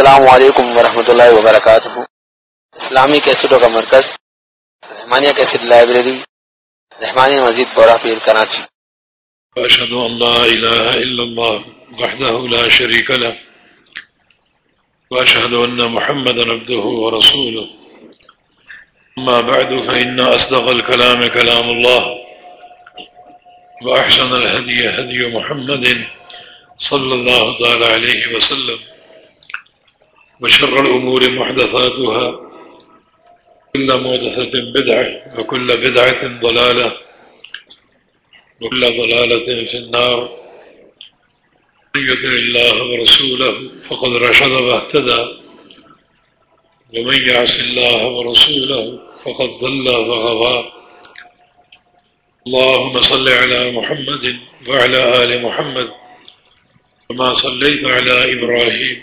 السلام علیکم ورحمۃ اللہ وبرکاتہ۔ اسلامی کیسٹوں کا مرکز، رحمانیہ کیسٹ لائبریری، رحمانیہ مزید بورا پیر کراچی۔ وأشهد أن لا إله إلا الله وحده لا شريك له وأشهد أن محمد عبده ورسوله أما بعد، فإن أصدق الكلام كلام الله وأحسن الهدي هدي محمد صلى الله تعالى عليه وسلم۔ وشر الأمور محدثاتها. كل محدثة بدعة وكل بدعة ضلالة وكل ضلالة في النار. من يطع الله ورسوله فقد رشد واهتدى. ومن يعص الله ورسوله فقد ضل وغوى اللهم صل على محمد وعلى آل محمد وما صليت على إبراهيم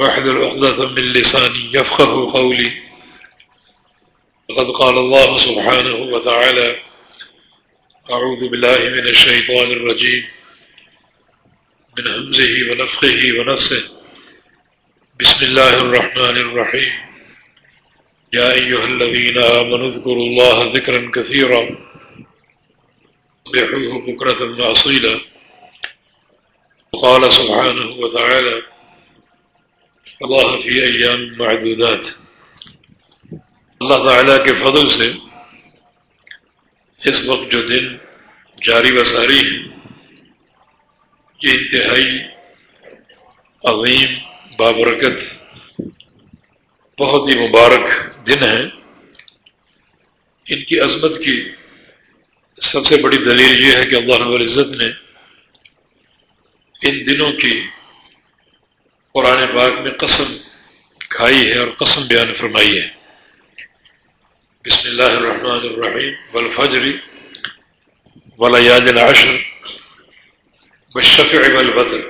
واحلل عقدة من لساني يفقه قولي. وقد قال الله سبحانه وتعالى أعوذ بالله من الشيطان الرجيم. من همزه ونفخه ونفسه. بسم الله الرحمن الرحيم. يا أيها الذين آمنوا اذكروا الله ذكرا كثيرا. صبحوه بكرة وأصيلا. وقال سبحانه وتعالى اللہ فی ایام معدودات۔ اللہ تعالیٰ کے فضل سے اس وقت جو دن جاری و ساری ہے یہ انتہائی عظیم، بابرکت، بہت ہی مبارک دن ہیں۔ ان کی عظمت کی سب سے بڑی دلیل یہ ہے کہ اللہ رب العزت نے ان دنوں کی قرآن پاک میں قسم کھائی ہے اور قسم بیان فرمائی ہے۔ بسم اللہ الرحمن الرحیم۔ والفجر ولیال العشر والشفع والبطر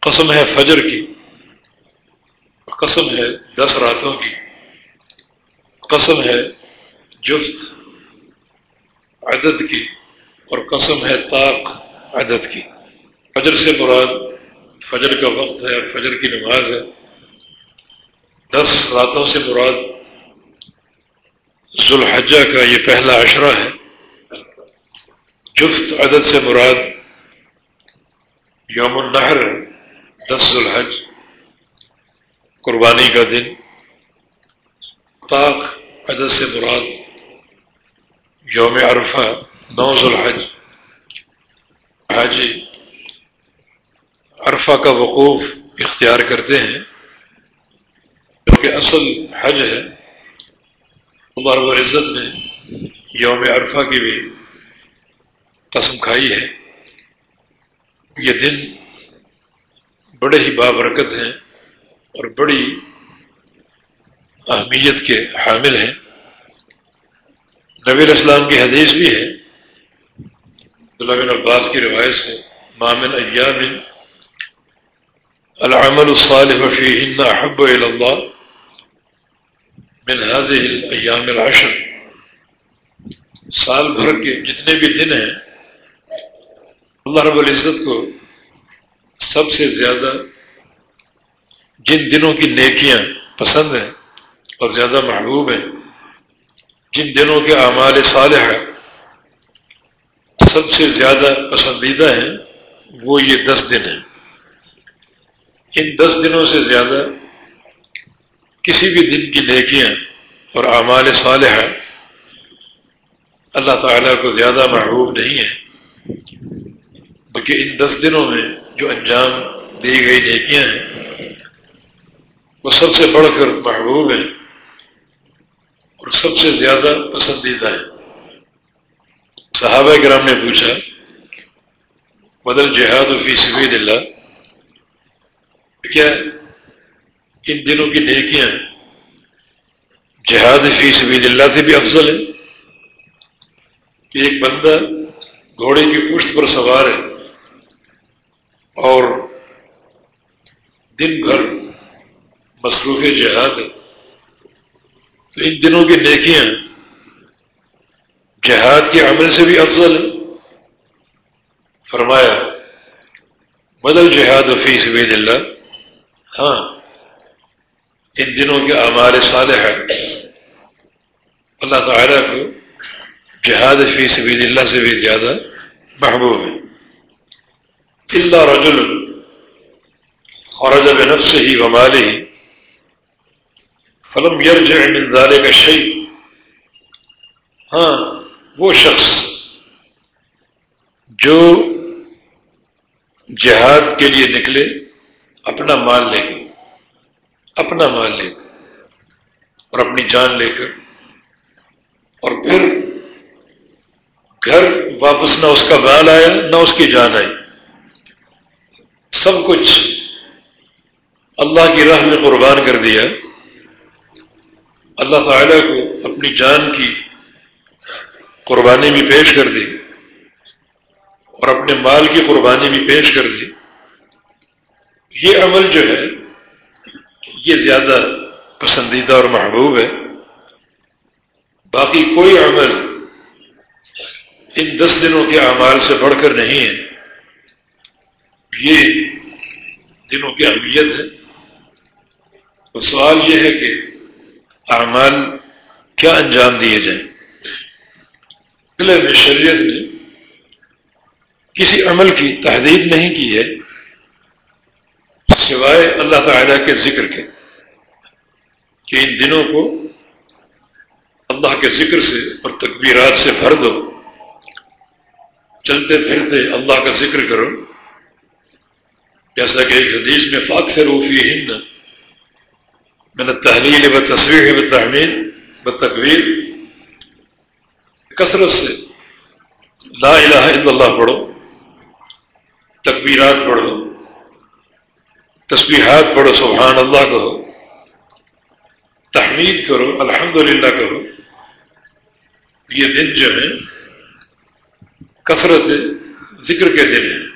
قسم ہے فجر کی قسم ہے دس راتوں کی۔ قسم ہے جفت عدد کی اور قسم ہے طاق عدد کی۔ فجر سے مراد فجر کا وقت ہے اور فجر کی نماز ہے۔ دس راتوں سے مراد ذوالحجہ کا یہ پہلا عشرہ ہے۔ جفت عدد سے مراد یوم النحر دس ذوالحج۔ قربانی کا دن۔ طاق عدد سے مراد یوم عرفہ، نو ذوالحج۔ حاجی عرفہ کا وقوف اختیار کرتے ہیں کیونکہ اصل حج ہے۔ عمر و عزت نے یوم عرفہ کی بھی قسم کھائی ہے۔ یہ دن بڑے ہی بابرکت ہیں اور بڑی اہمیت کے حامل ہیں۔ نبی اسلام کی حدیث بھی ہے بن عباس کی روایت سے مامن ایام العمل الصالح فيهن احب الى الله من هذه الايام العشر. سال بھر کے جتنے بھی دن ہیں، اللہ رب العزت کو سب سے زیادہ جن دنوں کی نیکیاں پسند ہیں اور زیادہ محبوب ہیں، جن دنوں کے اعمال صالح سب سے زیادہ پسندیدہ ہیں وہ یہ دس دن ہیں۔ ان دس دنوں سے زیادہ کسی بھی دن کی نیکیاں اور اعمال صالحہ اللہ تعالیٰ کو زیادہ محبوب نہیں ہے بلکہ ان دس دنوں میں جو انجام دی گئی نیکیاں ہیں، وہ سب سے بڑھ کر محبوب ہیں اور سب سے زیادہ پسندیدہ ہیں۔ صحابہ کرام نے پوچھا بدل جہاد فی سبیل اللہ کیا ان دنوں کی نیکیاں جہاد فی سبیل اللہ سے بھی افضل ہے۔ کہ ایک بندہ گھوڑے کی پشت پر سوار ہے اور دن بھر مصروف جہاد ہے۔ تو ان دنوں کی نیکیاں جہاد کے عمل سے بھی افضل ہے۔ فرمایا، بدل جہاد فی سبیل اللہ ہاں ان دنوں کے اعمال صالح اللہ تعالیٰ کو جہاد فی سبیل اللہ سے بھی زیادہ محبوب ہے۔ اللہ رجل خرج بنفسه ہی وماله فلم يرجع من ذلك شيء۔ ہاں وہ شخص جو جہاد کے لیے نکلے اپنا مال لے کر اپنا مال لے کر اور اپنی جان لے کر اور پھر گھر واپس نہ اس کا مال آیا نہ اس کی جان آئی۔ سب کچھ اللہ کی راہ میں قربان کر دیا۔ اللہ تعالیٰ کو اپنی جان کی قربانی بھی پیش کر دی اور اپنے مال کی قربانی بھی پیش کر دی۔ یہ عمل جو ہے، یہ زیادہ پسندیدہ اور محبوب ہے۔ باقی کوئی عمل ان دس دنوں کے اعمال سے بڑھ کر نہیں ہے۔ یہ دنوں کی اہمیت ہے۔ تو سوال یہ ہے کہ اعمال کیا انجام دیے جائیں۔ میں شریعت نے کسی عمل کی تحدید نہیں کی ہے۔ سوائے اللہ تعالیٰ کے ذکر کے کہ ان دنوں کو اللہ کے ذکر سے اور تکبیرات سے بھر دو۔ چلتے پھرتے اللہ کا ذکر کرو۔ جیسا کہ ایک حدیث میں فاق روفی ہند میں نے تحلیل و تصویر و تحمیل و تقویر کثرت سے لا الہ الا اللہ پڑھو، تکبیرات پڑھو۔ تسبیحات پڑھو، سبحان اللہ کہو، تحمید کرو الحمد للہ کرو یہ دن جو ہے، کثرت ذکر کے دن ہیں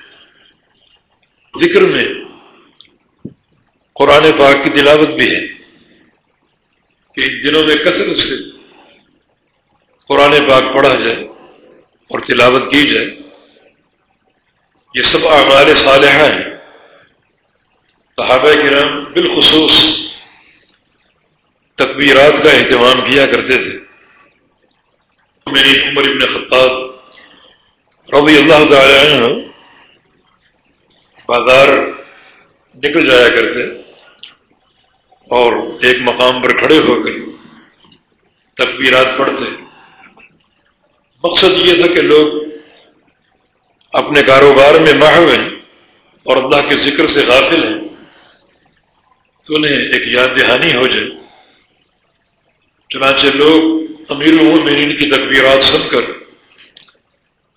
ذکر میں قرآن پاک کی تلاوت بھی ہے۔ کہ ان دنوں میں کثرت سے قرآن پاک پڑھا جائے اور تلاوت کی جائے۔ یہ سب اعمال صالحہ ہیں۔ صحابہ کرام بالخصوص تکبیرات کا اہتمام کیا کرتے تھے۔ میری عمر ابن خطاب رضی اللہ تعالی عنہ بازار نکل جایا کرتے اور ایک مقام پر کھڑے ہو کر تکبیرات پڑھتے۔ مقصد یہ تھا کہ لوگ اپنے کاروبار میں محو ہیں اور اللہ کے ذکر سے غافل ہیں۔ تو انہیں ایک یاد دہانی ہو جائے۔ چنانچہ لوگ امیر المومنین کی تکبیرات سن کر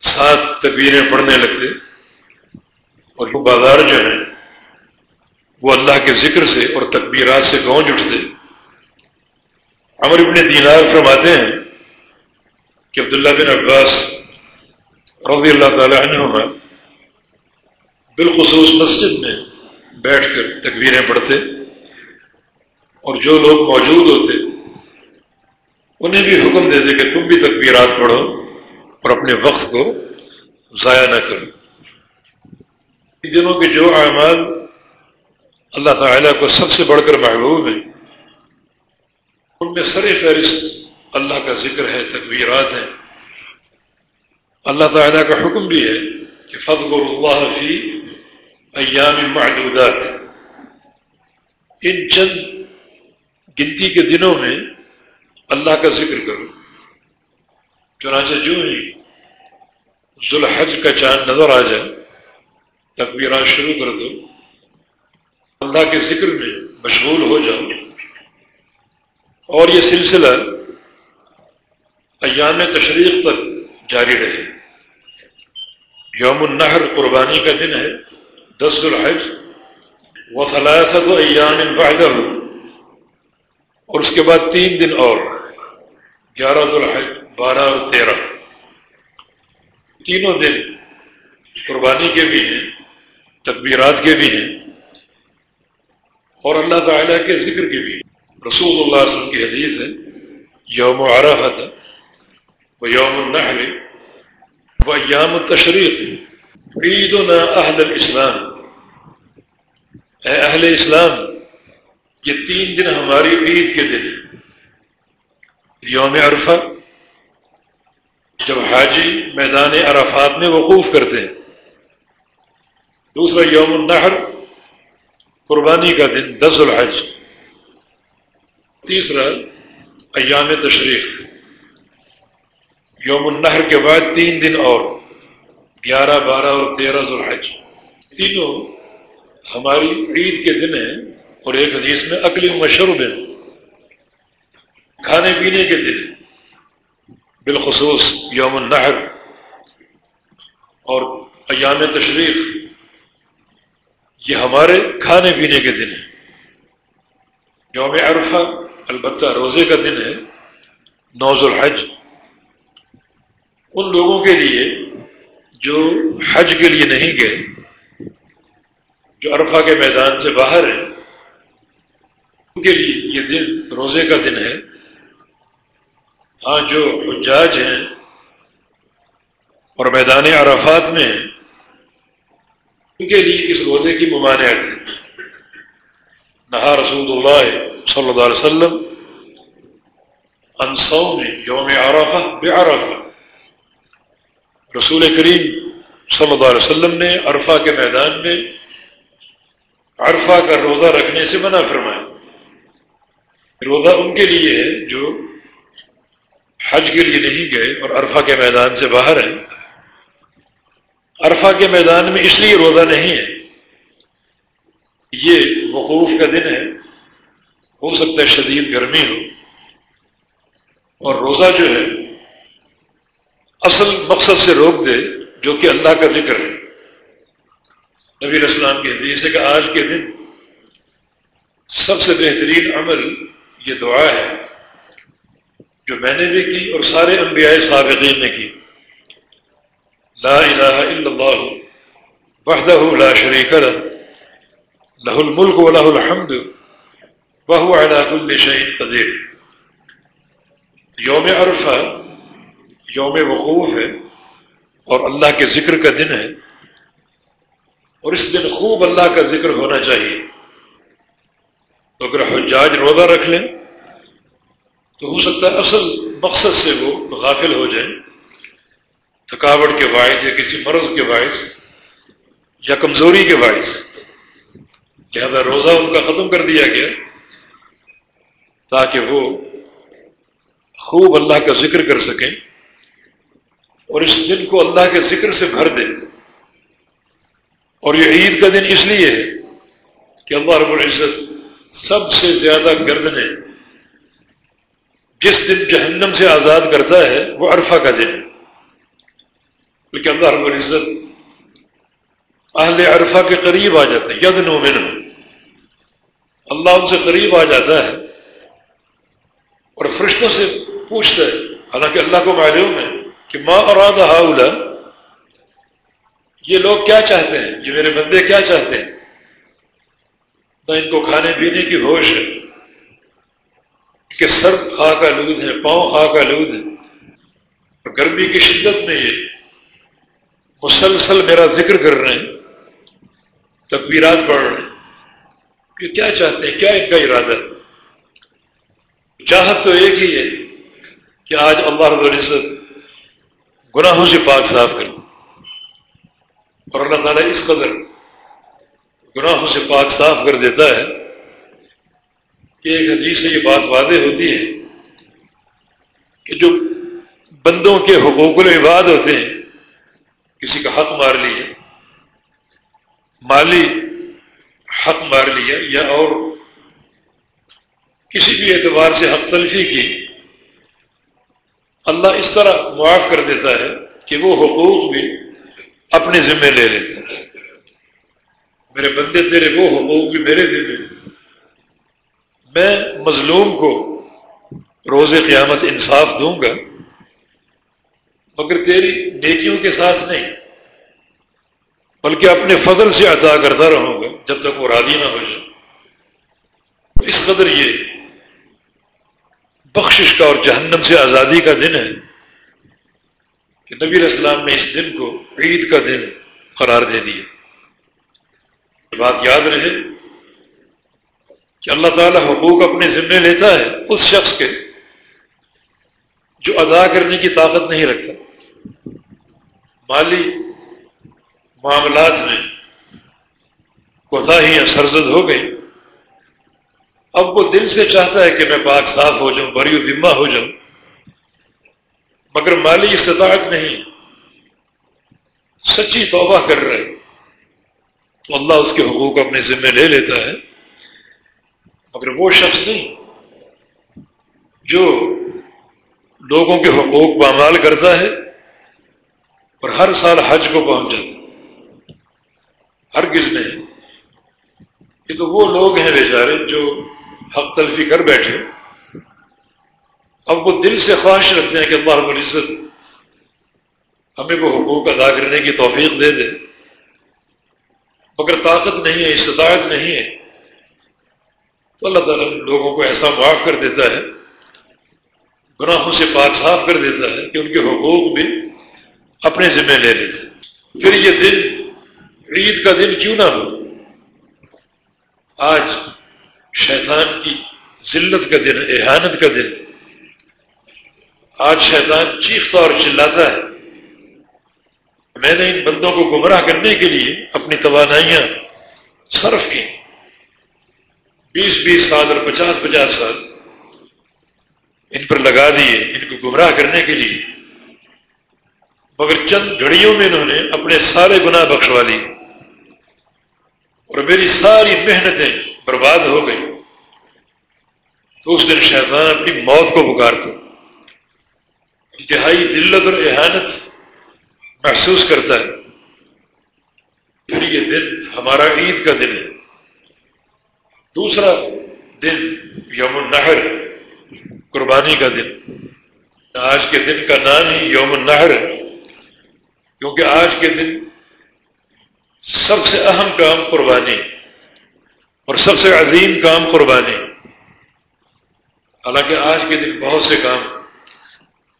سات تکبیریں پڑھنے لگتے اور وہ بازار جو ہے وہ اللہ کے ذکر سے اور تکبیرات سے گونج اٹھتے۔ امر ابن دینار فرماتے ہیں کہ عبداللہ بن عباس رضی اللہ تعالی عنہ بالخصوص مسجد میں بیٹھ کر تکبیریں پڑھتے۔ اور جو لوگ موجود ہوتے، انہیں بھی حکم دیتے کہ تم بھی تکبیرات پڑھو اور اپنے وقت کو ضائع نہ کرو۔ دنوں کے جو اعمال اللہ تعالیٰ کو سب سے بڑھ کر محبوب ہیں، ان میں سر فہرست اللہ کا ذکر ہے، تکبیرات ہیں۔ اللہ تعالیٰ کا حکم بھی ہے کہ فضل اللہ فی ایام معدودات۔ ان چند گنتی کے دنوں میں اللہ کا ذکر کرو۔ چنانچہ جو ہی ذوالحج کا چاند نظر آ جائے تکبیرات شروع کر دو۔ اللہ کے ذکر میں مشغول ہو جاؤ۔ اور یہ سلسلہ ایام تشریق تک جاری رہے۔ یوم النحر قربانی کا دن ہے، دس الحج و فلاست و ایام بعدہ اور اس کے بعد تین دن اور، گیارہ الحج بارہ اور تیرہ۔ تینوں دن قربانی کے بھی ہیں، تکبیرات کے بھی ہیں، اور اللہ تعالیٰ کے ذکر کے بھی رسول اللہ علیہ وسلم کی حدیث ہے، یوم عرفت و یوم النحل و یام التشریق عید اہل الاسلام۔ اے اہل اسلام یہ تین دن ہماری عید کے دن یوم عرفہ، جب حاجی میدان عرفات میں وقوف کرتے ہیں، دوسرا یوم النحر، قربانی کا دن دس الحج، تیسرا ایام تشریق۔ یوم النحر کے بعد تین دن اور، گیارہ، بارہ اور تیرہ ذوالحج۔ تینوں ہماری عید کے دن ہیں۔ اور ایک حدیث میں اکلی مشرب ہے، کھانے پینے کے دن، بالخصوص یوم النحر اور ایام تشریف یہ ہمارے کھانے پینے کے دن ہیں یوم عرفہ، البتہ روزے کا دن ہے، نوز الحج۔ ان لوگوں کے لیے جو حج کے لیے نہیں گئے، جو عرفہ کے میدان سے باہر ہیں ان کے لیے یہ دن روزے کا دن ہے۔ ہاں جو حجاج ہیں اور میدان عرفات میں ہیں، ان کے لیے اس روزے کی ممانعت ہے۔ نہا رسول اللہ صلی اللہ علیہ وسلم انسو میں یوم عرفہ بے عرفہ رسول کریم صلی اللہ علیہ وسلم نے عرفہ کے میدان میں عرفہ کا روزہ رکھنے سے منع فرمایا۔ روزہ ان کے لیے ہے جو حج کے لیے نہیں گئے اور عرفہ کے میدان سے باہر ہیں۔ عرفہ کے میدان میں اس لیے روزہ نہیں ہے۔ یہ وقوف کا دن ہے۔ ہو سکتا ہے شدید گرمی ہو۔ اور روزہ جو ہے، اصل مقصد سے روک دے، جو کہ اللہ کا ذکر ہے۔ نبی اسلام کی حدیث ہے کہ آج کے دن سب سے بہترین عمل یہ دعا ہے، جو میں نے بھی کی اور سارے انبیاء سابقین نے کی۔ لا الہ الا اللہ وحدہ لا شریک لہ لہ الملک و لہ الحمد، وہو علا کل شہید قدیر۔ یوم عرفہ، یوم وقوف ہے اور اللہ کے ذکر کا دن ہے۔ اور اس دن خوب اللہ کا ذکر ہونا چاہیے۔ تو اگر حجاج روزہ رکھ لیں، تو ہو سکتا ہے اصل مقصد سے وہ غافل ہو جائیں۔ تھکاوٹ کے باعث یا کسی مرض کے باعث یا کمزوری کے باعث۔ لہذا روزہ ان کا ختم کر دیا گیا تاکہ وہ خوب اللہ کا ذکر کر سکیں اور اس دن کو اللہ کے ذکر سے بھر دیں۔ اور یہ عید کا دن اس لیے ہے کہ اللہ رب العزت سب سے زیادہ گردنیں جس دن جہنم سے آزاد کرتا ہے، وہ عرفہ کا دن ہے۔ لیکن اللہ رب العزت اہل عرفہ کے قریب آ جاتے ہیں ید نو من اللہ ان سے قریب آ جاتا ہے اور فرشتوں سے پوچھتا ہے۔ حالانکہ اللہ کو معلوم ہے کہ ماں اراد ہاؤلا یہ لوگ کیا چاہتے ہیں؟ یہ میرے بندے کیا چاہتے ہیں؟ نہ ان کو کھانے پینے کی ہوش ہے کہ سر خاک آلود ہے، پاؤں خاک آلود ہے۔ اور گرمی کی شدت میں یہ مسلسل میرا ذکر کر رہے ہیں تکبیرات پڑھ رہے ہیں کہ کیا چاہتے ہیں، کیا ان کا ارادہ چاہت تو ایک ہی ہے کہ آج اللہ رب العزت گناہوں سے پاک صاف کر اور اللہ تعالیٰ اس قدر گناہوں سے پاک صاف کر دیتا ہے کہ ایک حدیث سے یہ بات واضح ہوتی ہے کہ جو بندوں کے حقوق العباد ہوتے ہیں، کسی کا حق مار لیا مالی حق مار لیا یا اور کسی بھی اعتبار سے حق تلفی کی، اللہ اس طرح معاف کر دیتا ہے کہ وہ حقوق بھی اپنے ذمے لے لیتے ہیں میرے بندے تیرے وہ حقوق بھی میرے ذمے میں۔ مظلوم کو روز قیامت انصاف دوں گا، مگر تیری نیکیوں کے ساتھ نہیں، بلکہ اپنے فضل سے عطا کرتا رہوں گا جب تک وہ راضی نہ ہو جائے۔ اس قدر یہ بخشش کا اور جہنم سے آزادی کا دن ہے کہ نبی السلام نے اس دن کو عید کا دن قرار دے دیا۔ بات یاد رہے کہ اللہ تعالیٰ حقوق اپنے ذمے لیتا ہے اس شخص کے جو ادا کرنے کی طاقت نہیں رکھتا۔ مالی معاملات میں کوتاہیاں سرزد ہو گئی اب وہ دل سے چاہتا ہے کہ میں پاک صاف ہو جاؤں بری و ذمہ ہو جاؤں، مگر مالی استطاعت نہیں، سچی توبہ کر رہے۔ تو اللہ اس کے حقوق اپنے ذمے لے لیتا ہے۔ مگر وہ شخص نہیں، جو لوگوں کے حقوق پامال کرتا ہے اور ہر سال حج کو پہنچ جاتا ہے۔ ہر کس نے یہ تو وہ لوگ ہیں بیچارے جو حق تلفی کر بیٹھے، اب وہ دل سے خواہش رکھتے ہیں کہ اللہ رب العزت ہمیں وہ حقوق ادا کرنے کی توفیق دے دے۔ مگر طاقت نہیں ہے، استطاعت نہیں ہے۔ تو اللہ تعالیٰ لوگوں کو ایسا معاف کر دیتا ہے، گناہوں سے پاک صاف کر دیتا ہے کہ ان کے حقوق بھی اپنے ذمہ لے لیتے پھر یہ دن، عید کا دن کیوں نہ ہو؟ آج شیطان کی ذلت کا دن، احانت کا دن۔ آج شیطان چیختا اور چلاتا ہے۔ میں نے ان بندوں کو گمراہ کرنے کے لیے اپنی توانائیاں صرف کی۔ بیس بیس سال اور پچاس پچاس سال ان پر لگا دیے ان کو گمراہ کرنے کے لیے۔ مگر چند گھڑیوں میں انہوں نے اپنے سارے گناہ بخشوا لی اور میری ساری محنتیں برباد ہو گئی۔ تو اس دن شیطان اپنی موت کو پکارتا انتہائی دلت اور احانت محسوس کرتا ہے پھر یہ دن ہمارا عید کا دن ہے۔ دوسرا دن یوم النہر، قربانی کا دن۔ آج کے دن کا نام ہی یوم النہر ہے۔ کیونکہ آج کے دن سب سے اہم کام قربانی اور سب سے عظیم کام قربانی حالانکہ آج کے دن بہت سے کام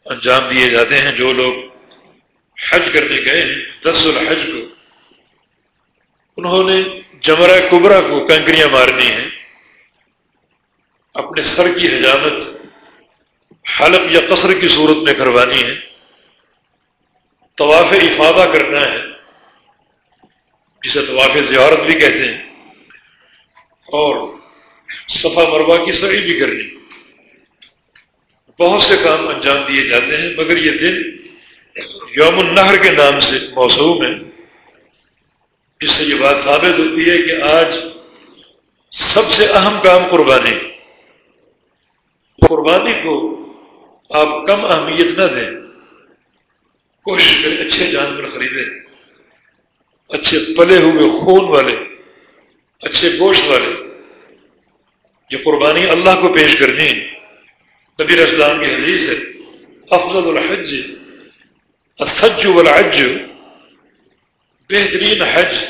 انجام دیے جاتے ہیں جو لوگ حج کرنے گئے ہیں دس الحج کو۔ انہوں نے جمرہ کبرا کو کنکریاں مارنی ہیں۔ اپنے سر کی حجامت حلق یا قصر کی صورت میں کروانی ہے۔ طواف افادہ کرنا ہے، جسے طواف زیارت بھی کہتے ہیں۔ اور صفا مروا کی سڑی بھی کرنی۔ بہت سے کام انجام دیے جاتے ہیں، مگر یہ دن یوم النہر کے نام سے موسوم ہے۔ جس سے یہ بات ثابت ہوتی ہے کہ آج سب سے اہم کام قربانی۔ قربانی کو آپ کم اہمیت نہ دیں۔ کوشش کریں اچھے جانور خریدیں۔ اچھے پلے ہوئے خون والے، اچھے گوشت والے۔ یہ قربانی اللہ کو پیش کرنی ہے۔ نبی اسلام کی حدیث ہے، افضل الحج الحج والعج، بہترین حج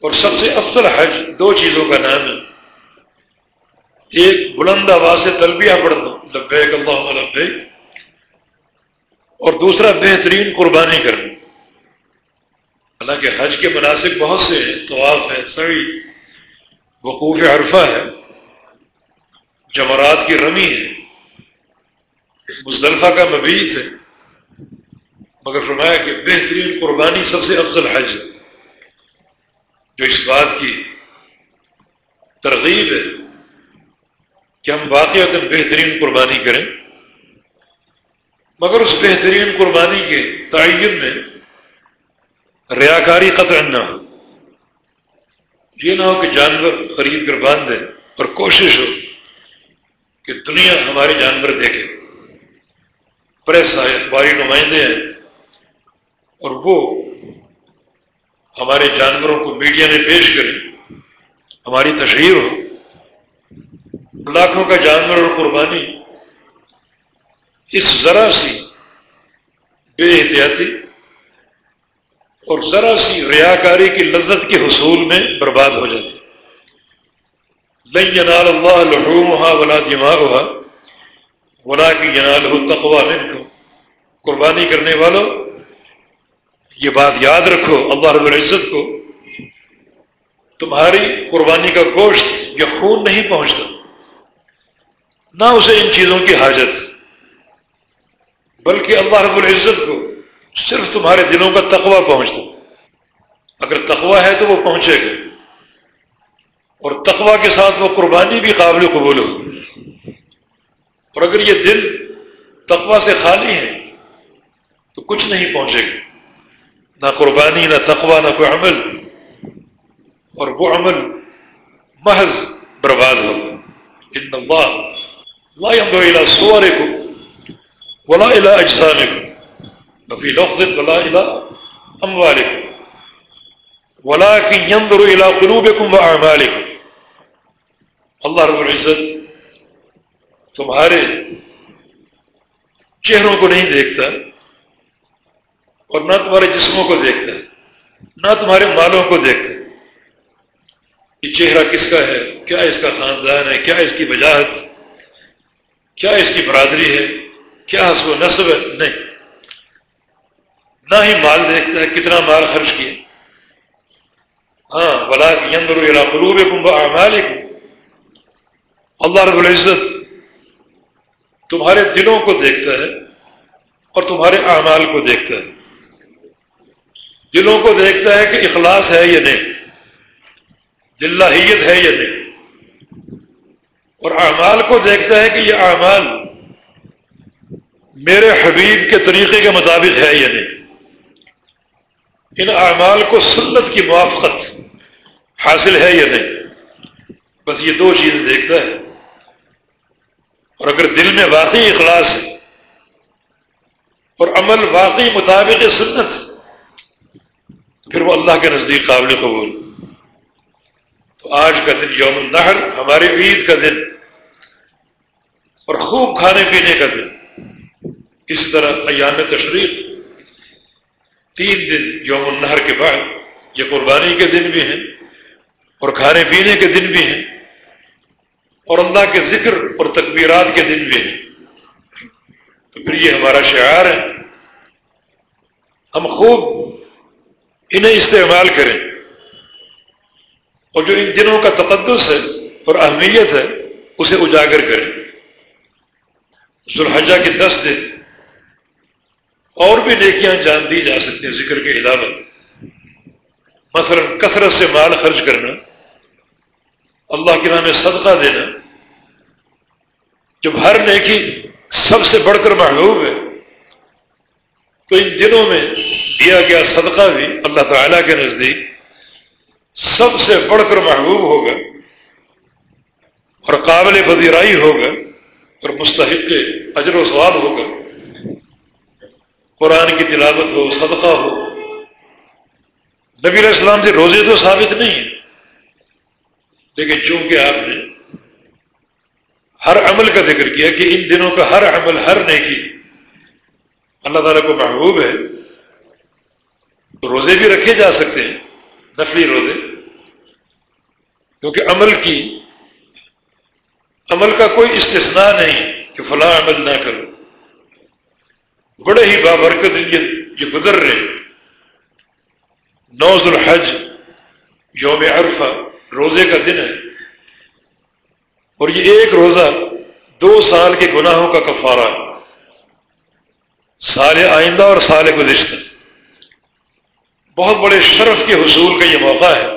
اور سب سے افضل حج دو چیزوں کا نام ہے۔ ایک، بلند آواز سے تلبیہ پڑھنا لبیک اللہ لبیک۔ اور دوسرا، بہترین قربانی کرنا حالانکہ حج کے مناسب بہت سے ہیں طواف ہے سڑی وقوف عرفہ ہے، جمرات کی رمی ہے، مزدلفہ کا مبیت ہے۔ مگر فرمایا کہ بہترین قربانی سب سے افضل حج ہے۔ جو اس بات کی ترغیب ہے کہ ہم واقعات بہترین قربانی کریں، مگر اس بہترین قربانی کے تعین میں ریاکاری قطع نہ ہو۔ یہ نہ ہو کہ جانور خرید کر باندھ دیں اور کوشش ہو کہ دنیا ہمارے جانور دیکھے۔ پریس آئے، اخباری نمائندے ہیں اور وہ ہمارے جانوروں کو میڈیا میں پیش کریں ہماری تشہیر ہو۔ لاکھوں کا جانور اور قربانی اس ذرا سی بے احتیاطی اور ذرا سی ریاکاری کی لذت کے حصول میں برباد ہو جاتی۔ ینال اللہ لحومها ولا دماغها ولا کی ینال ہو تقوا قربانی کرنے والوں یہ بات یاد رکھو، اللہ رب العزت کو، تمہاری قربانی کا گوشت یا خون نہیں پہنچتا، نہ اسے ان چیزوں کی حاجت، بلکہ اللہ رب العزت کو صرف تمہارے دلوں کا تقوی پہنچتا۔ اگر تقوی ہے تو وہ پہنچے گا، اور تقوی کے ساتھ وہ قربانی بھی قابل قبول ہوگی اور اگر یہ دل تقوی سے خالی ہے تو کچھ نہیں پہنچے گا۔ نہ قربانی، نہ تقوی، نہ کوئی عمل۔ اور وہ عمل محض برباد ہوگا ان اللہ لا ينظر الى صوركم ولا الى اجسامكم وفي لفظ ولا الى اموالكم ولكن ينظر الى قلوبكم واعمالكم اللہ رب العزت تمہارے چہروں کو نہیں دیکھتا اور نہ تمہارے جسموں کو دیکھتا ہے نہ تمہارے مالوں کو دیکھتا ہے یہ چہرہ کس کا ہے؟ کیا اس کا خاندان ہے؟ کیا اس کی وجاہت؟ کیا اس کی برادری ہے؟ کیا حسب و نصب ہے؟ نہیں۔ نہ ہی مال دیکھتا ہے، کتنا مال خرچ کیا ہاں بلا یندر قلوب کمبا اعمال اللہ رب العزت تمہارے دلوں کو دیکھتا ہے اور تمہارے اعمال کو دیکھتا ہے۔ دلوں کو دیکھتا ہے کہ اخلاص ہے یا نہیں دلہیت ہے یا نہیں۔ اور اعمال کو دیکھتا ہے کہ یہ اعمال میرے حبیب کے طریقے کے مطابق ہے یا نہیں۔ ان اعمال کو سنت کی موافقت حاصل ہے یا نہیں۔ بس یہ دو چیزیں دیکھتا ہے۔ اور اگر دل میں واقعی اخلاص ہے اور عمل واقعی مطابق سنت پھر وہ اللہ کے نزدیک قابل قبول۔ تو آج کا دن یوم النحر ہمارے عید کا دن۔ اور خوب کھانے پینے کا دن۔ اس طرح ایام تشریف تین دن یوم النہر کے بعد یہ قربانی کے دن بھی ہیں اور کھانے پینے کے دن بھی ہیں۔ اور اللہ کے ذکر اور تکبیرات کے دن بھی ہیں۔ تو پھر یہ ہمارا شعار ہے۔ ہم خوب انہیں استعمال کریں۔ اور جو ان دنوں کا تقدس ہے اور اہمیت ہے، اسے اجاگر کریں۔ ذوالحجہ کے دس دن اور بھی نیکیاں جان دی جا سکتی ہیں ذکر کے علاوہ۔ مثلا کثرت سے مال خرچ کرنا، اللہ کے نام صدقہ دینا۔ جب ہر نیکی سب سے بڑھ کر محبوب ہے، تو ان دنوں میں دیا گیا صدقہ بھی اللہ تعالیٰ کے نزدیک سب سے بڑھ کر محبوب ہوگا اور قابل پذیرائی ہوگا اور مستحق اجر و سوال ہوگا۔ قرآن کی تلاوت ہو، صدقہ ہو۔ نبی علیہ السلام سے روزے تو ثابت نہیں ہے لیکن چونکہ آپ نے ہر عمل کا ذکر کیا کہ ان دنوں کا ہر عمل ہر نیکی اللہ تعالیٰ کو محبوب ہے تو روزے بھی رکھے جا سکتے ہیں، نفلی روزے۔ کیونکہ عمل کی، عمل کا کوئی استثناء نہیں کہ فلاں عمل نہ کرو۔ بڑے ہی بابرکت یہ گزر رہے نوز الحج یوم عرفہ، روزے کا دن ہے۔ اور یہ ایک روزہ دو سال کے گناہوں کا کفارہ۔ ہے سال آئندہ اور سال گزشتہ۔ بہت بڑے شرف کے حصول کا یہ موقع ہے۔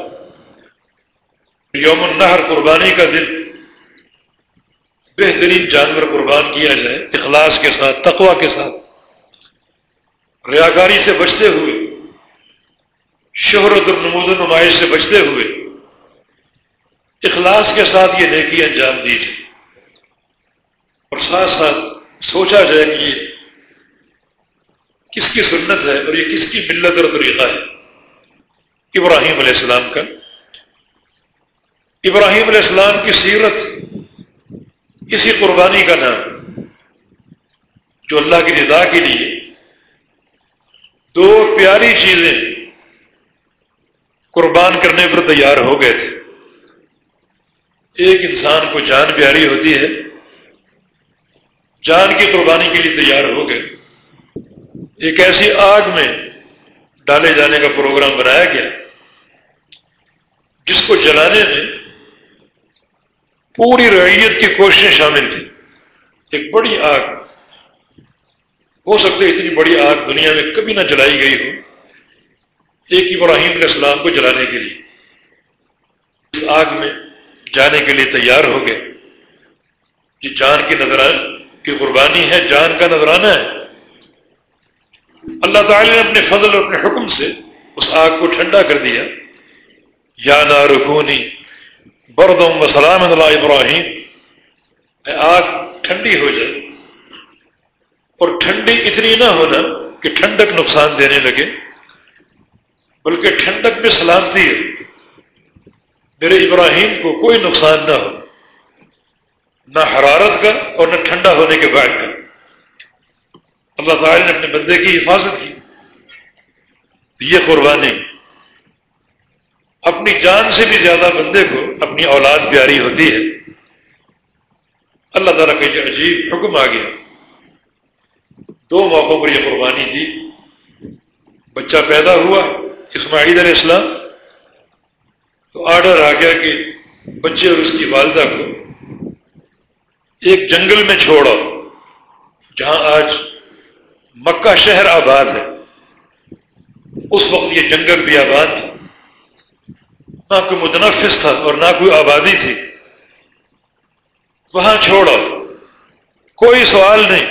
یوم النہر قربانی کا دن۔ بہترین جانور قربان کیا جائے، اخلاص کے ساتھ تقوا کے ساتھ۔ ریاکاری سے بچتے ہوئے شہرت اور نمود نمائش سے بچتے ہوئے، اخلاص کے ساتھ یہ نیکی انجام دی جائے اور ساتھ ساتھ سوچا جائے کہ یہ کس کی سنت ہے اور یہ کس کی ملت اور طریقہ ہے؟ ابراہیم علیہ السلام کا۔ ابراہیم علیہ السلام کی سیرت اسی قربانی کا نام، جو اللہ کی رضا کے لیے دو پیاری چیزیں قربان کرنے پر تیار ہو گئے تھے۔ ایک انسان کو جان پیاری ہوتی ہے، جان کی قربانی کے لیے تیار ہو گئے۔ ایک ایسی آگ میں ڈالے جانے کا پروگرام بنایا گیا جس کو جلانے میں پوری رعیت کی کوششیں شامل تھی ایک بڑی آگ، ہو سکتے اتنی بڑی آگ دنیا میں کبھی نہ جلائی گئی ہو، ایک ابراہیم علیہ السلام کو جلانے کے لیے۔ اس آگ میں جانے کے لیے تیار ہو گئے جان کی نظران کی قربانی ہے، جان کا نظرانہ ہے۔ اللہ تعالی نے اپنے فضل اور اپنے حکم سے اس آگ کو ٹھنڈا کر دیا۔ یا نا رکونی بردم و سلام اللہ ابراہیم۔ آگ ٹھنڈی ہو جائے۔ اور ٹھنڈی اتنی نہ ہونا کہ ٹھنڈک نقصان دینے لگے۔ بلکہ ٹھنڈک میں سلامتی ہے میرے ابراہیم کو کوئی نقصان نہ ہو۔ نہ حرارت کا اور نہ ٹھنڈا ہونے کے بعد کا۔ اللہ تعالی نے اپنے بندے کی حفاظت کی۔ یہ قربانی، اپنی جان سے بھی زیادہ بندے کو اپنی اولاد پیاری ہوتی ہے۔ اللہ تعالیٰ کا جو عجیب حکم آ گیا۔ دو موقعوں پر یہ قربانی دی۔ بچہ پیدا ہوا اسماعیل علیہ السلام۔ تو آرڈر آ گیا کہ بچے اور اس کی والدہ کو ایک جنگل میں چھوڑو، جہاں آج مکہ شہر آباد ہے۔ اس وقت یہ جنگل بھی آباد تھا نہ کوئی متنفس تھا اور نہ کوئی آبادی تھی۔ وہاں چھوڑو۔ کوئی سوال نہیں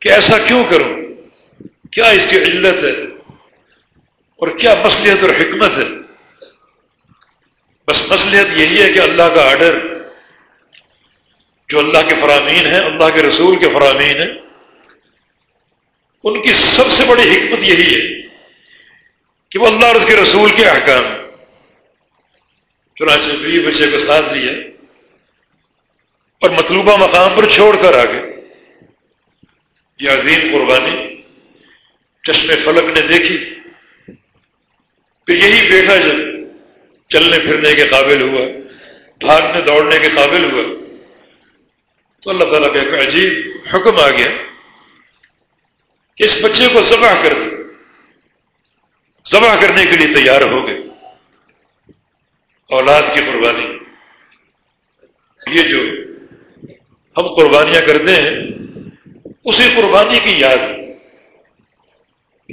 کہ ایسا کیوں کروں؟ کیا اس کی علت ہے؟ اور کیا مصلیحت اور حکمت ہے؟ بس مصلیحت یہی ہے کہ اللہ کا آرڈر، جو اللہ کے فرامین ہیں، اللہ کے رسول کے فرامین ہیں ان کی سب سے بڑی حکمت یہی ہے کہ وہ اللہ اور اس کے رسول کے احکام چنانچہ بیوی بچے کو ساتھ لیا اور مطلوبہ مقام پر چھوڑ کر آ گئے یہ عظیم قربانی چشم فلک نے دیکھی۔ پھر یہی بیٹا جب چلنے پھرنے کے قابل ہوا، بھاگنے دوڑنے کے قابل ہوا، تو اللہ تعالیٰ کا ایک عجیب حکم آ گیا۔ اس بچے کو ذبح کر دے ذبح کرنے کے لیے تیار ہو گئے۔ اولاد کی قربانی۔ یہ جو ہم قربانیاں کرتے ہیں، اسی قربانی کی یاد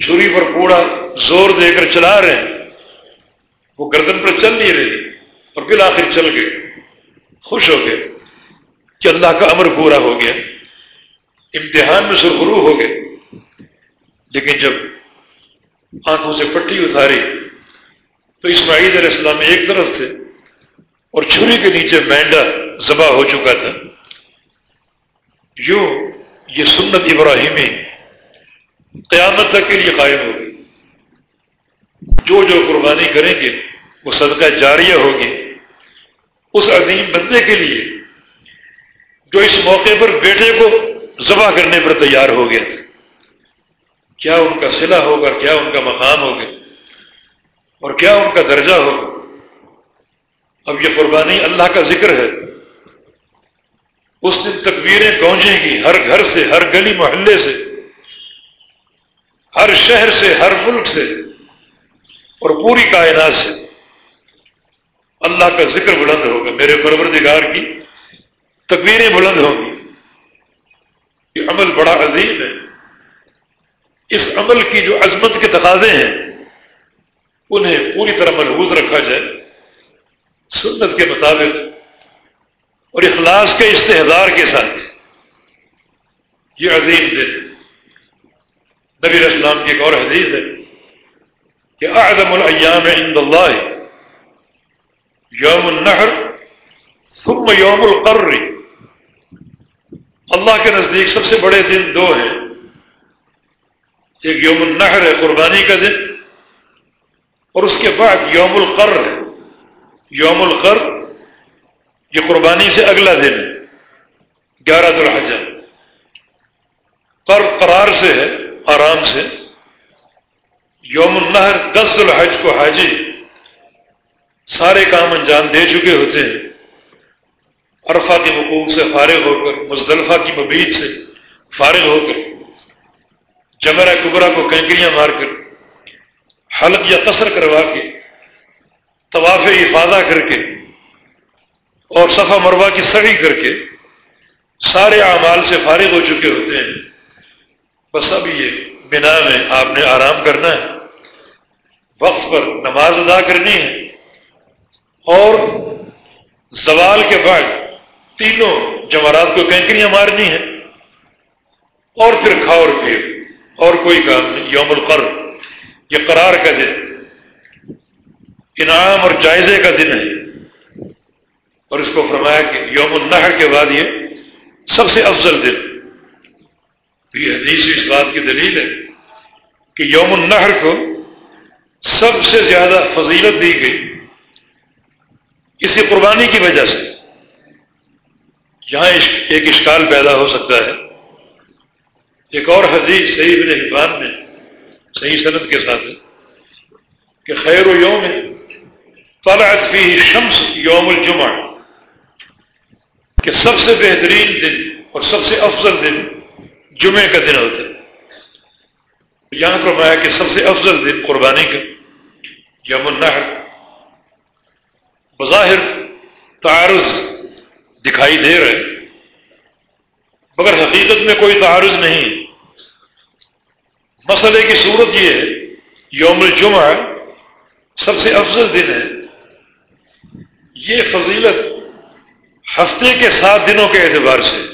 چھری پر کوڑا زور دے کر چلا رہے ہیں۔ وہ گردن پر چل نہیں رہی اور بالآخر چل گئے۔ خوش ہو گئے کہ اللہ کا امر پورا ہو گیا۔ امتحان میں سرخرو ہو گئے۔ لیکن جب آنکھوں سے پٹی اتاری تو اسماعیل علیہ السلام ایک طرف تھے اور چھری کے نیچے مینڈا ذبح ہو چکا تھا۔ یوں یہ سنت ابراہیمی قیامت تک کے لیے قائم ہوگی۔ جو جو قربانی کریں گے، وہ صدقہ جاریہ ہوگی۔ اس عظیم بندے کے لیے جو اس موقع پر بیٹے کو ذبح کرنے پر تیار ہو گیا تھا۔ کیا ان کا صلہ ہوگا کیا ان کا مقام ہوگا اور کیا ان کا درجہ ہوگا؟ اب یہ قربانی اللہ کا ذکر ہے۔ اس دن تکبیریں گونجیں گی ہر گھر سے، ہر گلی محلے سے، ہر شہر سے، ہر ملک سے اور پوری کائنات سے۔ اللہ کا ذکر بلند ہوگا۔ میرے پروردگار کی تکبیریں بلند ہوں گی۔ یہ عمل بڑا عظیم ہے۔ اس عمل کی جو عظمت کے تقاضے ہیں، انہیں پوری طرح ملحوظ رکھا جائے، سنت کے مطابق اور اخلاص کے استحدار کے ساتھ۔ یہ عظیم دن نبی اسلام کی ایک اور حدیث ہے کہ اعظم الایام عند اللہ یوم النحر ثم یوم القر۔ اللہ کے نزدیک سب سے بڑے دن دو ہیں۔ ایک یوم النحر ہے، قربانی کا دن۔ اور اس کے بعد یوم القر ہے۔ یوم القر، یہ قربانی سے اگلا دن ہے، گیارہ الحجہ قر قرار سے ہے، آرام سے۔ یوم النہر دس الحج کو حاجی سارے کام انجام دے چکے ہوتے ہیں۔ عرفہ کے وقوف سے فارغ ہو کر، مزدلفہ کی مبید سے فارغ ہو کر۔ جمرہ کبرا کو کینکریاں مار کر حلق یا قصر کروا کے طواف افادہ کر کے اور صفا مروا کی سڑی کر کے سارے اعمال سے فارغ ہو چکے ہوتے ہیں۔ بس اب یہ بنا میں آپ نے آرام کرنا ہے۔ وقت پر نماز ادا کرنی ہے۔ اور زوال کے بعد تینوں جمعرات کو کینکریاں مارنی ہیں۔ اور پھر کھاؤ اور پیو۔ اور کوئی کام نہیں۔ یوم القر یہ قرار کا دن انعام اور جائزے کا دن ہے۔ اور اس کو فرمایا کہ یوم النحر کے بعد یہ سب سے افضل دن۔ یہ حدیث اس بات کی دلیل ہے کہ یوم النحر کو سب سے زیادہ فضیلت دی گئی۔ اسی قربانی کی وجہ سے۔ یہاں ایک اشکال پیدا ہو سکتا ہے۔ ایک اور حدیث صحیح ابن حبان میں، صحیح صنعت کے ساتھ ہے کہ خیر و یوم طلعت فی شمس یوم الجمعہ، کہ سب سے بہترین دن اور سب سے افضل دن جمعے کا دن ہوتا ہے۔ یہاں فرمایا کہ سب سے افضل دن قربانی کا، یوم النحر، بظاہر تعارض دکھائی دے رہے مگر حقیقت میں کوئی تعارض نہیں مسئلے کی صورت یہ ہے، یوم الجمعہ سب سے افضل دن ہے۔ یہ فضیلت ہفتے کے سات دنوں کے اعتبار سے۔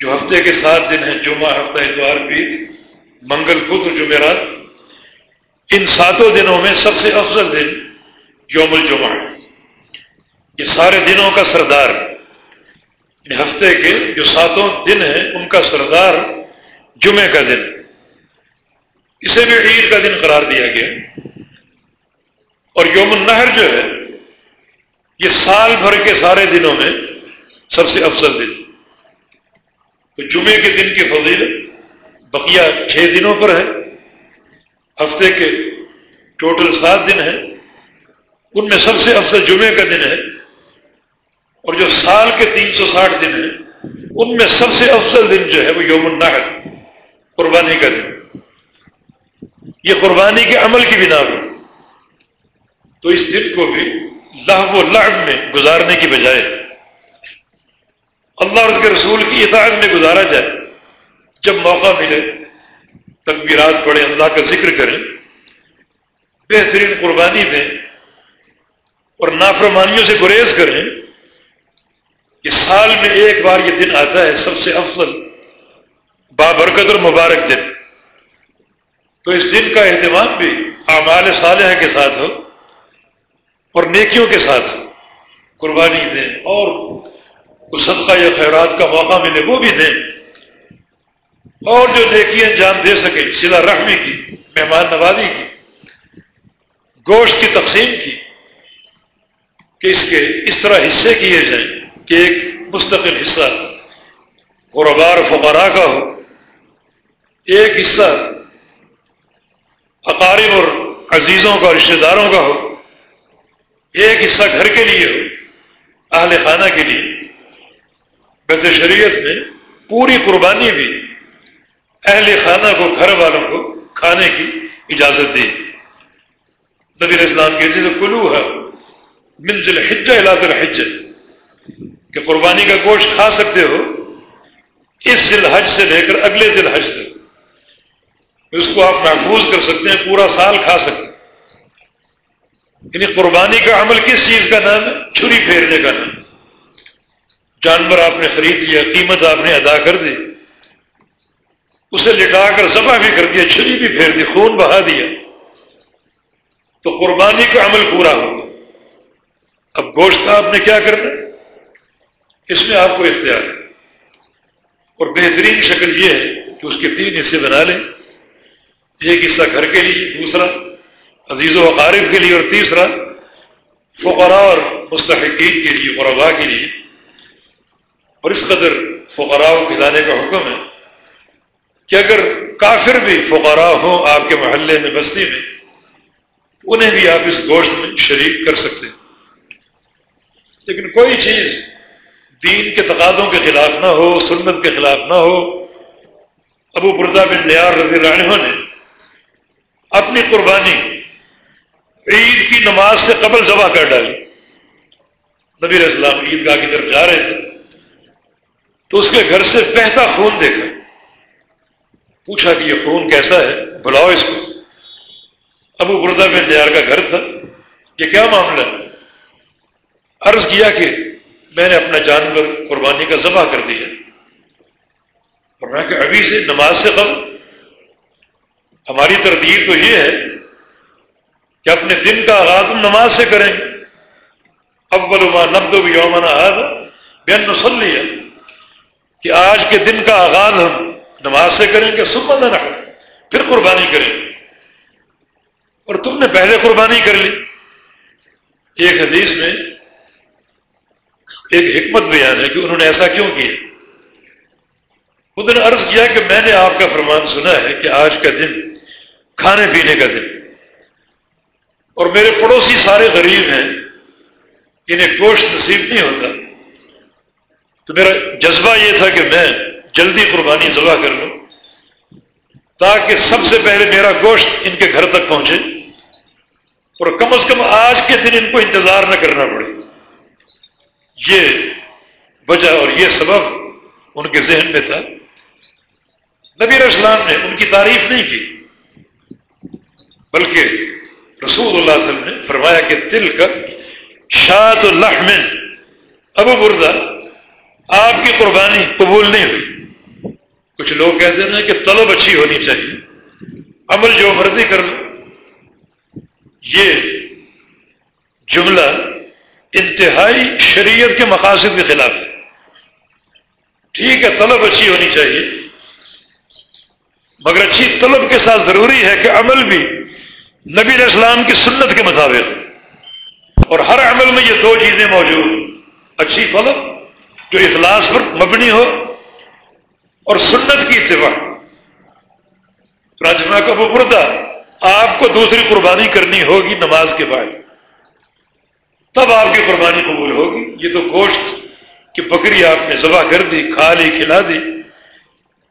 جو ہفتے کے سات دن ہیں، جمعہ، ہفتہ، اتوار، پیر، منگل، بدھ جمعرات، ان ساتوں دنوں میں سب سے افضل دن یوم الجمعہ یہ سارے دنوں کا سردار ان ہفتے کے جو ساتوں دن ہیں، ان کا سردار جمعے کا دن۔ اسے بھی عید کا دن قرار دیا گیا۔ اور یوم النہر جو ہے، یہ سال بھر کے سارے دنوں میں سب سے افضل دن۔ تو جمعے کے دن کی فضیلت بقیہ چھ دنوں پر ہے۔ ہفتے کے ٹوٹل سات دن ہیں۔ ان میں سب سے افضل جمعے کا دن ہے۔ اور جو سال کے تین سو ساٹھ دن ہیں، ان میں سب سے افضل دن جو ہے وہ یوم النحر قربانی کا دن۔ یہ قربانی کے عمل کی بنا پر۔ تو اس دن کو بھی لہو و لعب میں گزارنے کی بجائے اللہ اور اس کے رسول کی اطاعت میں گزارا جائے۔ جب موقع ملے، تکبیرات پڑھیں، اللہ کا ذکر کریں، بہترین قربانی دیں اور نافرمانیوں سے گریز کریں کہ سال میں ایک بار یہ دن آتا ہے، سب سے افضل، بابرکت اور مبارک دن۔ تو اس دن کا اہتمام بھی اعمال صالحہ کے ساتھ ہو اور نیکیوں کے ساتھ قربانی دیں اور کو صدقہ یا خیرات کا موقع ملے وہ بھی دیں۔ اور جو نیکی انجام دے سکے، سلا رحمی کی، مہمان نوازی کی، گوشت کی تقسیم کی، کہ اس کے اس طرح حصے کیے جائیں کہ ایک مستقل حصہ غربار فقرا کا ہو۔ ایک حصہ اقارب اور عزیزوں کا رشتہ داروں کا ہو ایک حصہ گھر کے لیے ہو اہل خانہ کے لیے۔ ویسے شریعت نے پوری قربانی بھی اہل خانہ کو، گھر والوں کو کھانے کی اجازت دی۔ نبی اسلام کے جیسے کلو ہے منزل حج علاق الحج کہ قربانی کا گوشت کھا سکتے ہو، اس ذیل حج سے لے کر اگلے ذیل حج تک۔ اس کو آپ محفوظ کر سکتے ہیں، پورا سال کھا سکتے ہیں۔ یعنی قربانی کا عمل کس چیز کا نام ہے؟ چھری پھیرنے کا نام۔ جانور آپ نے خرید لیا، قیمت آپ نے ادا کر دی۔ اسے لٹا کر ذبح بھی کر دیا، چھری بھی پھیر دی، خون بہا دیا۔ تو قربانی کا عمل پورا ہوگا اب گوشت آپ نے کیا کرنا؟ اس میں آپ کو اختیار ہے۔ اور بہترین شکل یہ ہے کہ اس کے تین حصے بنا لیں۔ ایک حصہ گھر کے لیے، دوسرا عزیز و اقارب کے لیے اور تیسرا فقراء اور مستحقین کے لیے غربا کے لیے۔ اور اس قدر فقراء کو کھلانے کا حکم ہے کہ اگر کافر بھی فقراء ہوں آپ کے محلے میں، بستی میں، تو انہیں بھی آپ اس گوشت میں شریک کر سکتے ہیں۔ لیکن کوئی چیز دین کے تقاضوں کے خلاف نہ ہو، سنت کے خلاف نہ ہو، ابو بردہ بن نیار رضی اللہ عنہ نے اپنی قربانی عید کی نماز سے قبل ذبح کر ڈالی۔ نبی اسلام عیدگاہ کی طرف جا رہے تھے۔ تو اس کے گھر سے بہتا خون دیکھا۔ پوچھا کہ یہ خون کیسا ہے؟ بلاؤ اس کو۔ ابو بردہ بن نیار کا گھر تھا۔ یہ کیا معاملہ ہے؟ عرض کیا کہ میں نے اپنا جانور قربانی کا ذبح کر دیا۔ اور میں کہ ابھی سے نماز سے قبل ہماری تردید تو یہ ہے کہ اپنے دن کا آغاز ہم نماز سے کریں۔ اول ما نبد و یومن بین نسلی ہے کہ آج کے دن کا آغاز ہم نماز سے کریں گے صبح نہ پھر قربانی کریں۔ اور تم نے پہلے قربانی کر لی۔ ایک حدیث میں ایک حکمت بیان ہے کہ انہوں نے ایسا کیوں کیا؟ نے عرض کیا کہ میں نے آپ کا فرمان سنا ہے کہ آج کا دن کھانے پینے کا دن اور میرے پڑوسی سارے غریب ہیں، انہیں گوشت نصیب نہیں ہوتا۔ تو میرا جذبہ یہ تھا کہ میں جلدی قربانی ذبح کر لوں، تاکہ سب سے پہلے میرا گوشت ان کے گھر تک پہنچے۔ اور کم از کم آج کے دن ان کو انتظار نہ کرنا پڑے۔ یہ وجہ اور یہ سبب ان کے ذہن میں تھا۔ نبی اسلام نے ان کی تعریف نہیں کی۔ بلکہ رسول اللہ علیہ وسلم نے فرمایا کہ دل کا شاط الحمن ابو بردہ آپ کی قربانی قبول نہیں ہوئی۔ کچھ لوگ کہتے ہیں کہ طلب اچھی ہونی چاہیے۔ عمل جو مرضی کر لو۔ یہ جملہ انتہائی شریعت کے مقاصد کے خلاف ہے۔ ٹھیک ہے، طلب اچھی ہونی چاہیے۔ مگر اچھی طلب کے ساتھ ضروری ہے کہ عمل بھی نبی علیہ السلام کی سنت کے مطابق۔ اور ہر عمل میں یہ دو چیزیں موجود۔ اچھی طلب جو اخلاص پر مبنی ہو، اور سنت کی اتباع۔ راجما کا بردہ آپ کو دوسری قربانی کرنی ہوگی نماز کے بعد۔ تب آپ کی قربانی قبول ہوگی۔ یہ تو گوشت کی بکری آپ نے ذبح کر دی، کھا لی، کھلا دی۔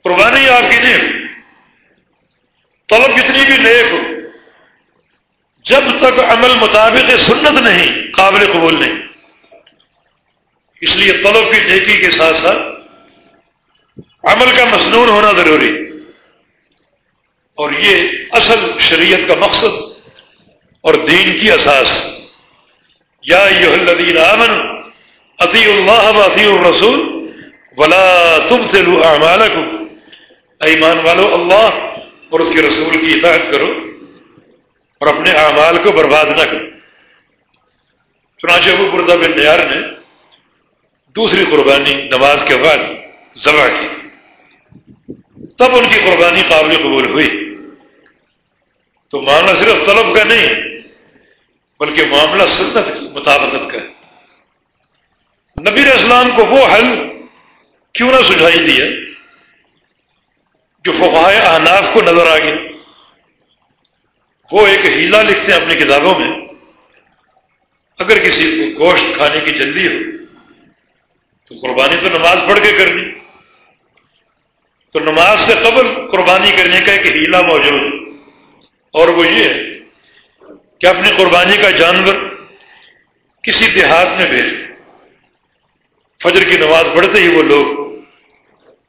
قربانی آپ کی نہیں ہوئی۔ طلب کتنی بھی نیک ہو جب تک عمل مطابق سنت نہیں، قابل قبول نہیں۔ اس لیے طلب کی نیکی کے ساتھ ساتھ عمل کا مصنون ہونا ضروری۔ اور یہ اصل شریعت کا مقصد اور دین کی اساس۔ یا یہ الدین امن عطی اللہ عطی الرسول ولا تم سے لو ایمان والو، اللہ اور اس کے رسول کی اطاعت کرو۔ اور اپنے اعمال کو برباد نہ کرو۔ چنانچہ ابو بردہ بن نیار نے دوسری قربانی نماز کے بعد ذبح کی۔ تب ان کی قربانی قابل قبول ہوئی۔ تو معاملہ صرف طلب کا نہیں ہے، بلکہ معاملہ سنت کی، مطابقت کا ہے۔ نبی اسلام کو وہ حل کیوں نہ سجھائی دیا جو فقائے احناف کو نظر آ گیا؟ وہ ایک ہیلا لکھتے ہیں اپنی کتابوں میں، اگر کسی کو گوشت کھانے کی جلدی ہو، تو قربانی تو نماز پڑھ کے کرنی۔ تو نماز سے قبل قربانی کرنے کا ایک ہیلا موجود ہے۔ اور وہ یہ ہے کہ اپنی قربانی کا جانور کسی دیہات میں بھیج فجر کی نماز پڑھتے ہی وہ لوگ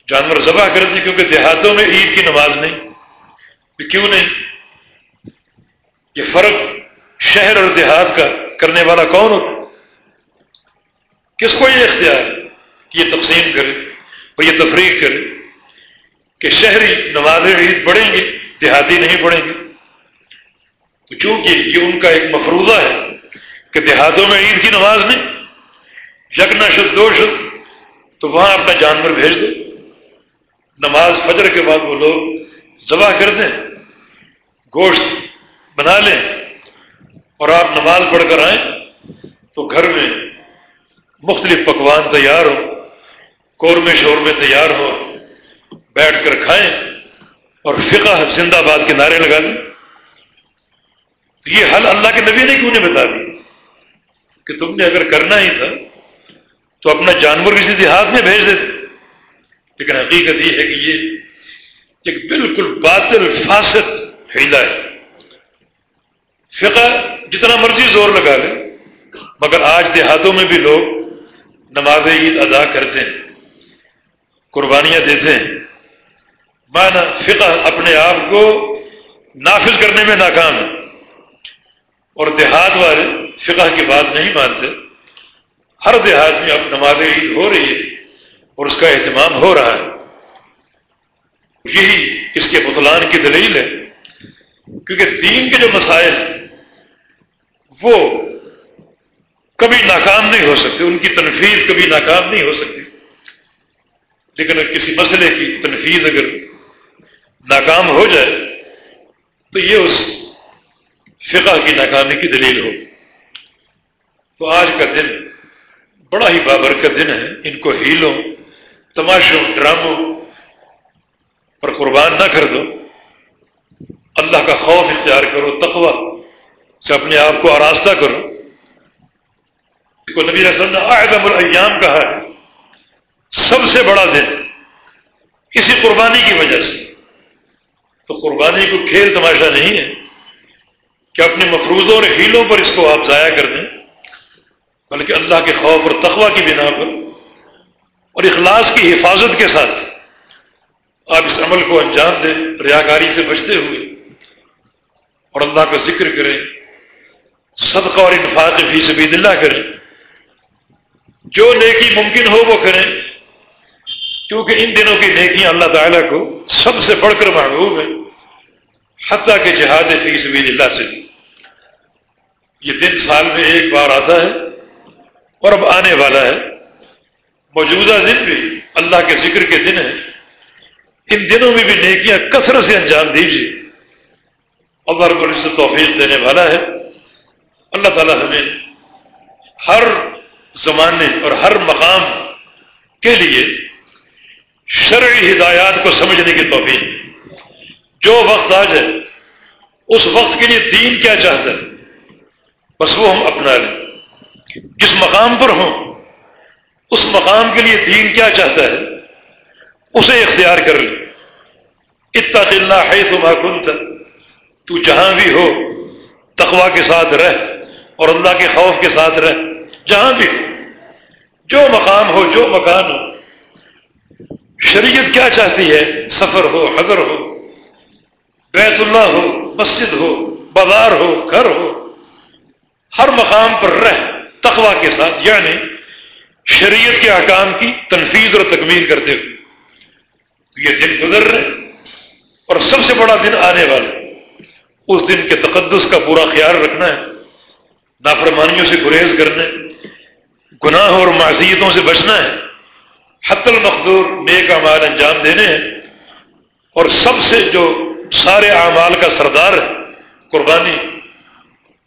جانور ذبح کرتے کیونکہ دیہاتوں میں عید کی نماز نہیں۔ کیوں نہیں؟ یہ فرق شہر اور دیہات کا کرنے والا کون ہوتا کس کو یہ اختیار ہے کہ یہ تقسیم کرے اور یہ تفریح کرے کہ شہری نماز عید پڑھیں گے، دیہاتی نہیں پڑھیں گے؟ تو چونکہ یہ ان کا ایک مفروضہ ہے کہ دیہاتوں میں عید کی نماز نہیں یکنا شد، دو شد، تو وہاں اپنا جانور بھیج دو۔ نماز فجر کے بعد وہ لوگ ذبح کر دیں۔ گوشت بنا لیں اور آپ نماز پڑھ کر آئیں تو گھر میں مختلف پکوان تیار ہو قورمے شورمے تیار ہو بیٹھ کر کھائیں اور فقہ زندہ باد کے نعرے لگا لیں۔ یہ حل اللہ کے نبی نے کیوں نہیں بتا دی؟ کہ تم نے اگر کرنا ہی تھا تو اپنا جانور کسی دیہات میں بھیج دیتے لیکن حقیقت یہ ہے کہ یہ ایک بالکل باطل فاسد ہیلا ہے۔ فقہ جتنا مرضی زور لگا لے، مگر آج دیہاتوں میں بھی لوگ نماز عید ادا کرتے ہیں، قربانیاں دیتے ہیں۔ مانا فقہ اپنے آپ کو نافذ کرنے میں ناکام ہے۔ اور دیہات والے فقہ کی بات نہیں مانتے۔ ہر دیہات میں اب نماز عید ہو رہی ہے اور اس کا اہتمام ہو رہا ہے۔ یہی اس کے بطلان کی دلیل ہے، کیونکہ دین کے جو مسائل ہیں وہ کبھی ناکام نہیں ہو سکتے، ان کی تنفیذ کبھی ناکام نہیں ہو سکتی۔ لیکن کسی مسئلے کی تنفیذ اگر ناکام ہو جائے، تو یہ اس فقہ کی ناکامی کی دلیل ہو تو آج کا دن بڑا ہی بابرکت دن ہے۔ ان کو ہیلوں، تماشوں، ڈراموں پر قربان نہ کر دو۔ اللہ کا خوف اختیار کرو، تقوی۔ سے اپنے آپ کو آراستہ کرو۔ کو نبی رسول نے اعظم الایام کہا ہے، سب سے بڑا دن اسی قربانی کی وجہ سے۔ تو قربانی کو کھیل تماشا نہیں ہے کہ اپنے مفروضوں اور ہیلوں پر اس کو آپ ضائع کر دیں، بلکہ اللہ کے خوف اور تقوی کی بنا پر اور اخلاص کی حفاظت کے ساتھ آپ اس عمل کو انجام دیں ریاکاری سے بچتے ہوئے اور اللہ کا ذکر کریں۔ صدقہ اور انفاق فی سبید اللہ کریں جو نیکی ممکن ہو وہ کریں کیونکہ ان دنوں کی نیکیاں اللہ تعالیٰ کو سب سے بڑھ کر محبوب ہے حتیٰ کہ جہاد فی سبید اللہ سے۔ بھی یہ دن سال میں ایک بار آتا ہے اور اب آنے والا ہے۔ موجودہ دن بھی اللہ کے ذکر کے دن ہے ان دنوں میں بھی نیکیاں کثرت سے انجام دیجیے۔ اللہ رب العزت توفیق دینے والا ہے۔ اللہ تعالیٰ ہمیں ہر زمانے اور ہر مقام کے لیے شرعی ہدایات کو سمجھنے کی توفیق جو وقت آ جائے اس وقت کے لیے دین کیا چاہتا ہے؟ بس وہ ہم اپنا لیں۔ جس مقام پر ہوں؟ اس مقام کے لیے دین کیا چاہتا ہے؟ اسے اختیار کر لے اتنا دلنا ہے تم تو جہاں بھی ہو تقوا کے ساتھ رہ۔ اور اللہ کے خوف کے ساتھ رہ، جہاں بھی ہو، جو مقام ہو، جو مکان ہو، شریعت کیا چاہتی ہے؟ سفر ہو، حضر ہو، بیت اللہ ہو، مسجد ہو، بازار ہو، گھر ہو، ہر مقام پر رہ تقوا کے ساتھ یعنی شریعت کے احکام کی تنفیذ اور تکمیل کرتے ہوئے۔ یہ دن گزر رہے اور سب سے بڑا دن آنے والا اس دن کے تقدس کا پورا خیال رکھنا ہے۔ نافرمانیوں سے گریز کرنا گناہ اور معصیتوں سے بچنا ہے۔ حت المخدور نیک اعمال انجام دینے ہیں۔ اور سب سے جو سارے اعمال کا سردار ہے، قربانی،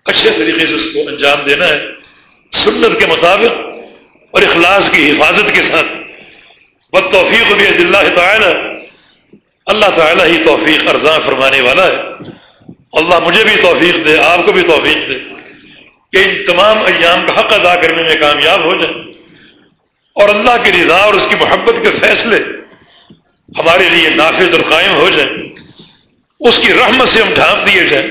اچھے طریقے سے اس کو انجام دینا ہے۔ سنت کے مطابق اور اخلاص کی حفاظت کے ساتھ۔ بد توفیق بھی اللہ تعالی۔ اللہ تعالیٰ ہی توفیق ارزاں فرمانے والا ہے۔ اللہ مجھے بھی توفیق دے، آپ کو بھی توفیق دے۔ کہ ان تمام ایام کا حق ادا کرنے میں کامیاب ہو جائیں اور اللہ کی رضا اور اس کی محبت کے فیصلے ہمارے لیے نافذ اور قائم ہو جائیں اس کی رحمت سے ہم ڈھانپ دیے جائیں۔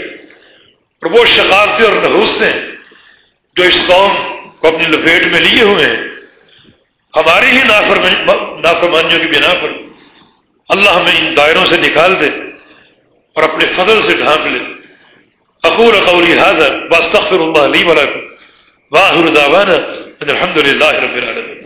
اور وہ شکارتیں اور نحوستیں جو اس قوم کو اپنی لپیٹ میں لیے ہوئے ہیں ہماری ہی نافرمانیوں کی بنا پر اللہ ہمیں ان دائروں سے نکال دے اور اپنے فضل سے ڈھانپ لے۔ اقول قولی هذا واستغفر الله لي ولكم. واخر دعوانا ان الحمد لله رب العالمين.